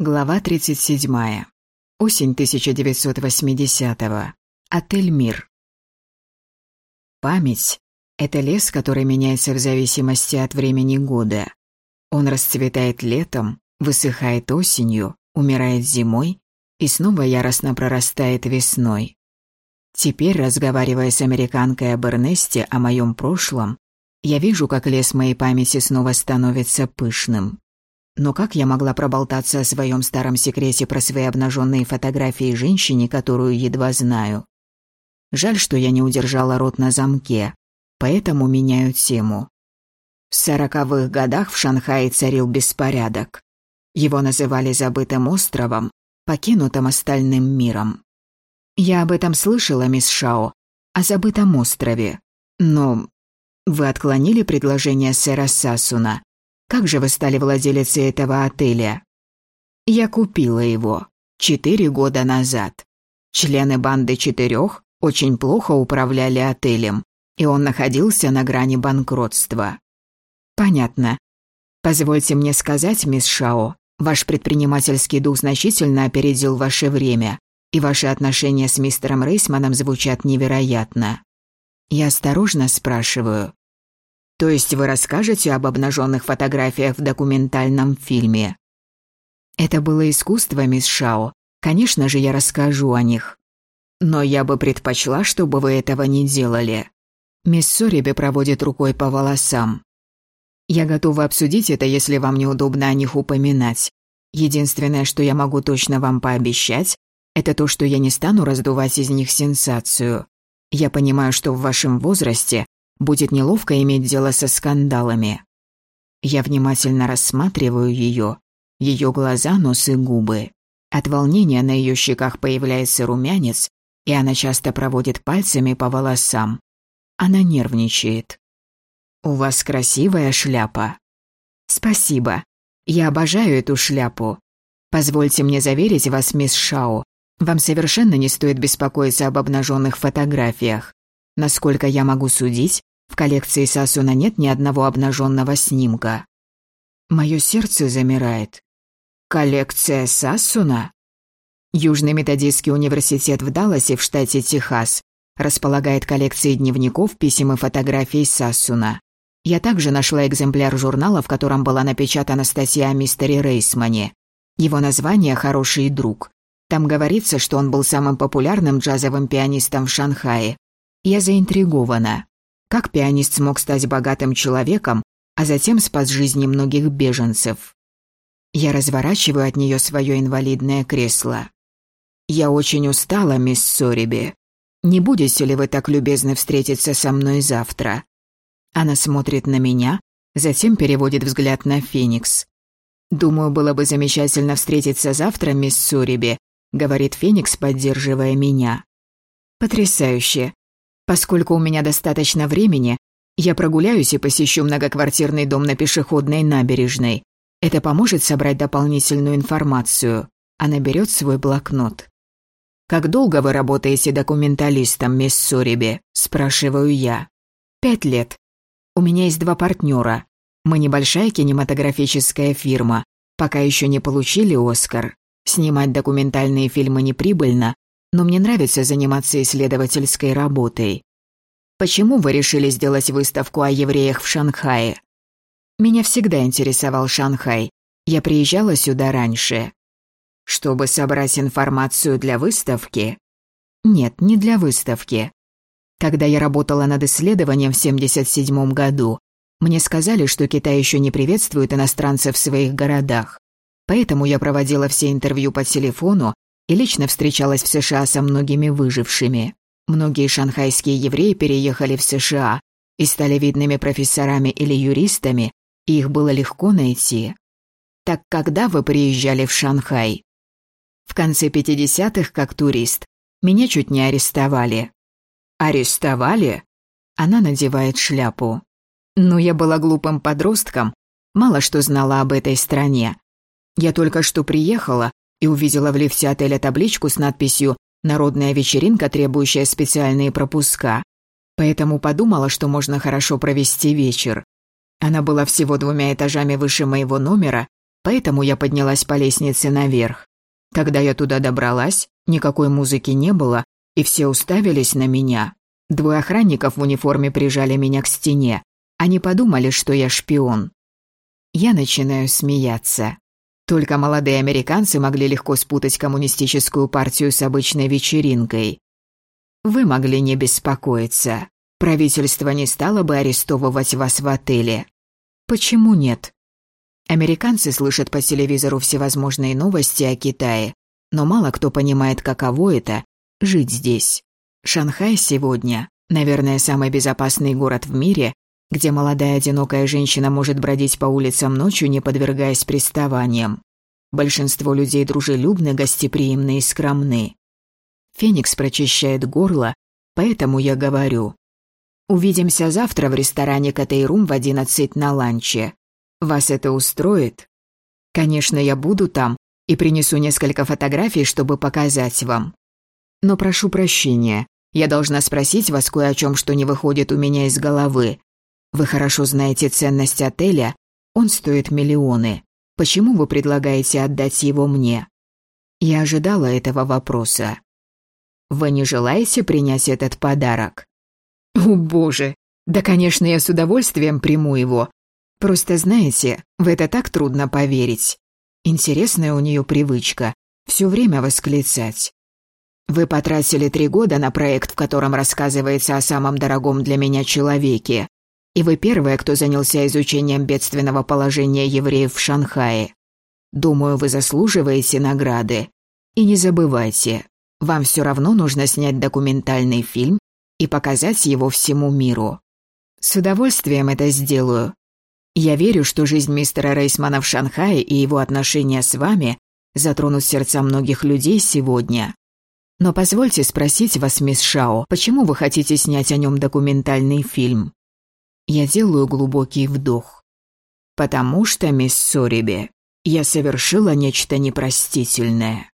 Глава 37. Осень 1980-го. Отель «Мир». Память — это лес, который меняется в зависимости от времени года. Он расцветает летом, высыхает осенью, умирает зимой и снова яростно прорастает весной. Теперь, разговаривая с американкой об Эрнесте, о моем прошлом, я вижу, как лес моей памяти снова становится пышным. Но как я могла проболтаться о своем старом секрете про свои обнаженные фотографии женщине, которую едва знаю? Жаль, что я не удержала рот на замке, поэтому меняю тему. В сороковых годах в Шанхае царил беспорядок. Его называли забытым островом, покинутым остальным миром. Я об этом слышала, мисс Шао, о забытом острове. Но вы отклонили предложение сэра Сасуна, как же вы стали владелицей этого отеля? Я купила его четыре года назад. Члены банды четырех очень плохо управляли отелем, и он находился на грани банкротства. Понятно. Позвольте мне сказать, мисс Шао, ваш предпринимательский дух значительно опередил ваше время, и ваши отношения с мистером Рейсманом звучат невероятно. Я осторожно спрашиваю, то есть вы расскажете об обнаженных фотографиях в документальном фильме? Это было искусство, мисс Шао. Конечно же, я расскажу о них. Но я бы предпочла, чтобы вы этого не делали. Мисс Сориби проводит рукой по волосам. Я готова обсудить это, если вам неудобно о них упоминать. Единственное, что я могу точно вам пообещать, это то, что я не стану раздувать из них сенсацию. Я понимаю, что в вашем возрасте Будет неловко иметь дело со скандалами. Я внимательно рассматриваю ее, ее глаза, нос и губы. От волнения на ее щеках появляется румянец, и она часто проводит пальцами по волосам. Она нервничает. «У вас красивая шляпа». «Спасибо. Я обожаю эту шляпу. Позвольте мне заверить вас, мисс Шао, вам совершенно не стоит беспокоиться об обнаженных фотографиях. Насколько я могу судить, в коллекции Сасуна нет ни одного обнаженного снимка. Мое сердце замирает. Коллекция Сасуна? Южный методистский университет в Далласе в штате Техас располагает коллекцией дневников, писем и фотографий Сасуна. Я также нашла экземпляр журнала, в котором была напечатана статья о мистере Рейсмане. Его название «Хороший друг». Там говорится, что он был самым популярным джазовым пианистом в Шанхае, я заинтригована. Как пианист смог стать богатым человеком, а затем спас жизни многих беженцев? Я разворачиваю от нее свое инвалидное кресло. «Я очень устала, мисс Сориби. Не будете ли вы так любезны встретиться со мной завтра?» Она смотрит на меня, затем переводит взгляд на Феникс. «Думаю, было бы замечательно встретиться завтра, мисс Сориби», — говорит Феникс, поддерживая меня. «Потрясающе. Поскольку у меня достаточно времени, я прогуляюсь и посещу многоквартирный дом на пешеходной набережной. Это поможет собрать дополнительную информацию. Она берет свой блокнот. «Как долго вы работаете документалистом, мисс Сориби?» – спрашиваю я. «Пять лет. У меня есть два партнера. Мы небольшая кинематографическая фирма. Пока еще не получили «Оскар». Снимать документальные фильмы неприбыльно, но мне нравится заниматься исследовательской работой. Почему вы решили сделать выставку о евреях в Шанхае? Меня всегда интересовал Шанхай. Я приезжала сюда раньше. Чтобы собрать информацию для выставки? Нет, не для выставки. Когда я работала над исследованием в 77 году, мне сказали, что Китай еще не приветствует иностранцев в своих городах. Поэтому я проводила все интервью по телефону и лично встречалась в США со многими выжившими. Многие шанхайские евреи переехали в США и стали видными профессорами или юристами, и их было легко найти. Так когда вы приезжали в Шанхай? В конце 50-х, как турист, меня чуть не арестовали. Арестовали? Она надевает шляпу. Но я была глупым подростком, мало что знала об этой стране. Я только что приехала, и увидела в лифте отеля табличку с надписью «Народная вечеринка, требующая специальные пропуска». Поэтому подумала, что можно хорошо провести вечер. Она была всего двумя этажами выше моего номера, Поэтому я поднялась по лестнице наверх. Когда я туда добралась, никакой музыки не было, и все уставились на меня. Двое охранников в униформе прижали меня к стене. Они подумали, что я шпион. Я начинаю смеяться. Только молодые американцы могли легко спутать коммунистическую партию с обычной вечеринкой. Вы могли не беспокоиться. Правительство не стало бы арестовывать вас в отеле. Почему нет? Американцы слышат по телевизору всевозможные новости о Китае, но мало кто понимает, каково это – жить здесь. Шанхай сегодня, наверное, самый безопасный город в мире, где молодая одинокая женщина может бродить по улицам ночью, не подвергаясь приставаниям. Большинство людей дружелюбны, гостеприимны и скромны. Феникс прочищает горло, поэтому я говорю. Увидимся завтра в ресторане Катейрум в одиннадцать на ланче. Вас это устроит? Конечно, я буду там и принесу несколько фотографий, чтобы показать вам. Но прошу прощения, я должна спросить вас кое о чем, что не выходит у меня из головы. Вы хорошо знаете ценность отеля, он стоит миллионы. Почему вы предлагаете отдать его мне? Я ожидала этого вопроса. Вы не желаете принять этот подарок? О, боже! Да, конечно, я с удовольствием приму его, Просто знаете, в это так трудно поверить. Интересная у нее привычка – все время восклицать. Вы потратили три года на проект, в котором рассказывается о самом дорогом для меня человеке. И вы первая, кто занялся изучением бедственного положения евреев в Шанхае. Думаю, вы заслуживаете награды. И не забывайте, вам все равно нужно снять документальный фильм и показать его всему миру. С удовольствием это сделаю, я верю, что жизнь мистера Рейсмана в Шанхае и его отношения с вами затронут сердца многих людей сегодня. Но позвольте спросить вас, мисс Шао, почему вы хотите снять о нем документальный фильм? Я делаю глубокий вдох. Потому что, мисс Сорибе, я совершила нечто непростительное.